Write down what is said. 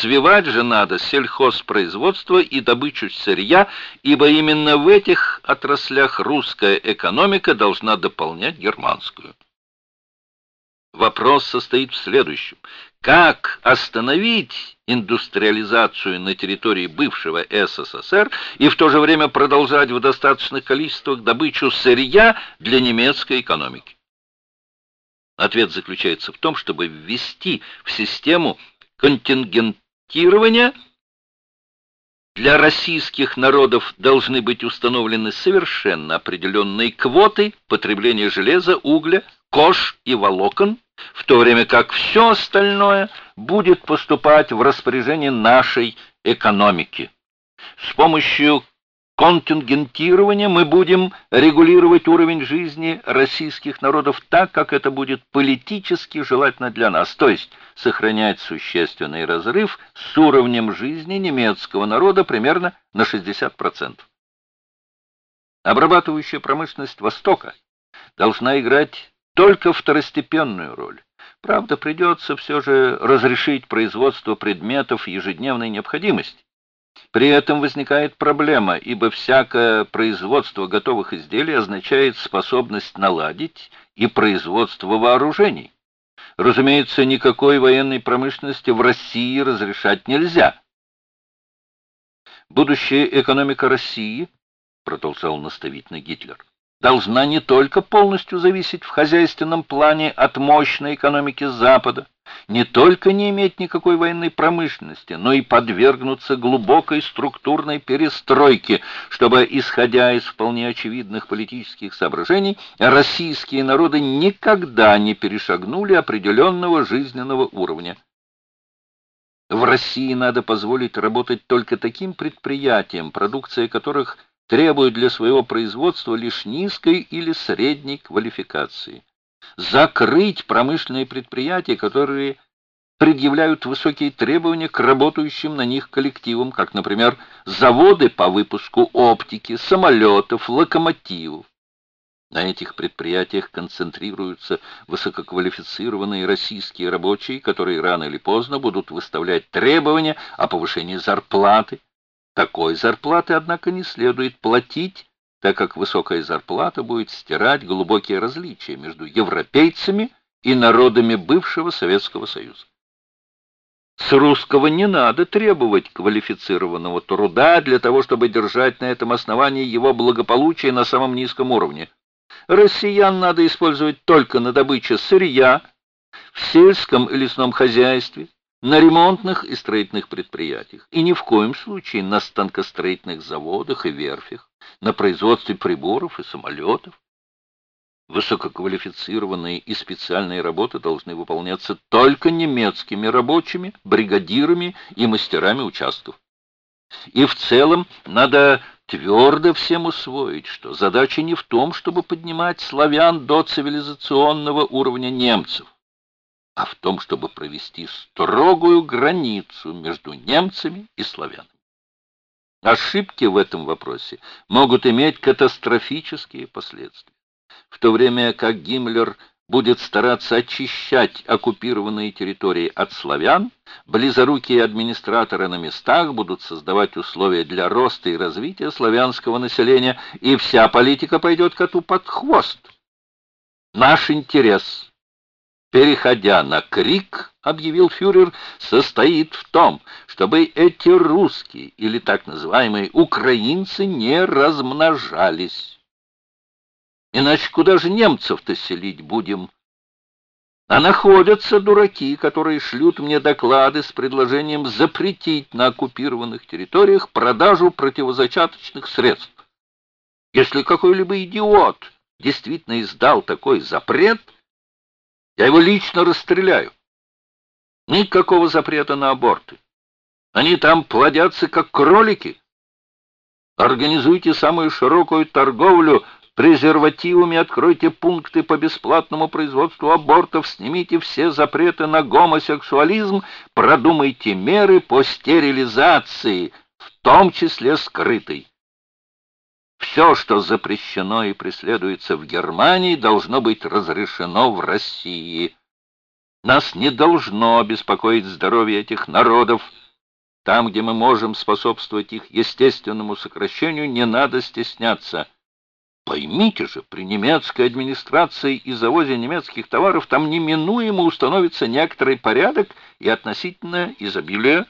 Развивать же надо сельхозпроизводство и добычу сырья, ибо именно в этих отраслях русская экономика должна дополнять германскую. Вопрос состоит в следующем. Как остановить индустриализацию на территории бывшего СССР и в то же время продолжать в достаточных количествах добычу сырья для немецкой экономики? Ответ заключается в том, чтобы ввести в систему контингентирования для российских народов должны быть установлены совершенно определенные квоты потребления железа, угля, кож и волокон, в то время как все остальное будет поступать в распоряжение нашей экономики. С помощью контингентирования мы будем регулировать уровень жизни российских народов так, как это будет политически желательно для нас, то есть сохранять существенный разрыв с уровнем жизни немецкого народа примерно на 60%. Обрабатывающая промышленность Востока должна играть только второстепенную роль. Правда, придется все же разрешить производство предметов ежедневной необходимости. При этом возникает проблема, ибо всякое производство готовых изделий означает способность наладить и производство вооружений. Разумеется, никакой военной промышленности в России разрешать нельзя. Будущая экономика России, продолжал наставительно Гитлер, должна не только полностью зависеть в хозяйственном плане от мощной экономики Запада, не только не иметь никакой военной промышленности, но и подвергнуться глубокой структурной перестройке, чтобы, исходя из вполне очевидных политических соображений, российские народы никогда не перешагнули определенного жизненного уровня. В России надо позволить работать только таким предприятиям, продукция которых – требуют для своего производства лишь низкой или средней квалификации. Закрыть промышленные предприятия, которые предъявляют высокие требования к работающим на них коллективам, как, например, заводы по выпуску оптики, самолетов, локомотивов. На этих предприятиях концентрируются высококвалифицированные российские рабочие, которые рано или поздно будут выставлять требования о повышении зарплаты, такой зарплаты, однако, не следует платить, так как высокая зарплата будет стирать глубокие различия между европейцами и народами бывшего Советского Союза. С русского не надо требовать квалифицированного труда для того, чтобы держать на этом основании его благополучие на самом низком уровне. Россиян надо использовать только на добыче сырья, в сельском и лесном хозяйстве, на ремонтных и строительных предприятиях, и ни в коем случае на станкостроительных заводах и верфях, на производстве приборов и самолетов. Высококвалифицированные и специальные работы должны выполняться только немецкими рабочими, бригадирами и мастерами участков. И в целом надо твердо всем усвоить, что задача не в том, чтобы поднимать славян до цивилизационного уровня немцев, а в том, чтобы провести строгую границу между немцами и славянами. Ошибки в этом вопросе могут иметь катастрофические последствия. В то время как Гиммлер будет стараться очищать оккупированные территории от славян, близорукие администраторы на местах будут создавать условия для роста и развития славянского населения, и вся политика пойдет коту под хвост. Наш интерес – переходя на крик, объявил фюрер, состоит в том, чтобы эти русские или так называемые украинцы не размножались. Иначе куда же немцев-то селить будем? А находятся дураки, которые шлют мне доклады с предложением запретить на оккупированных территориях продажу противозачаточных средств. Если какой-либо идиот действительно издал такой запрет – я его лично расстреляю. Никакого запрета на аборты. Они там плодятся, как кролики. Организуйте самую широкую торговлю презервативами, откройте пункты по бесплатному производству абортов, снимите все запреты на гомосексуализм, продумайте меры по стерилизации, в том числе скрытой. Все, что запрещено и преследуется в Германии, должно быть разрешено в России. Нас не должно беспокоить здоровье этих народов, Там, где мы можем способствовать их естественному сокращению, не надо стесняться. Поймите же, при немецкой администрации и завозе немецких товаров там неминуемо установится некоторый порядок и относительно изобилие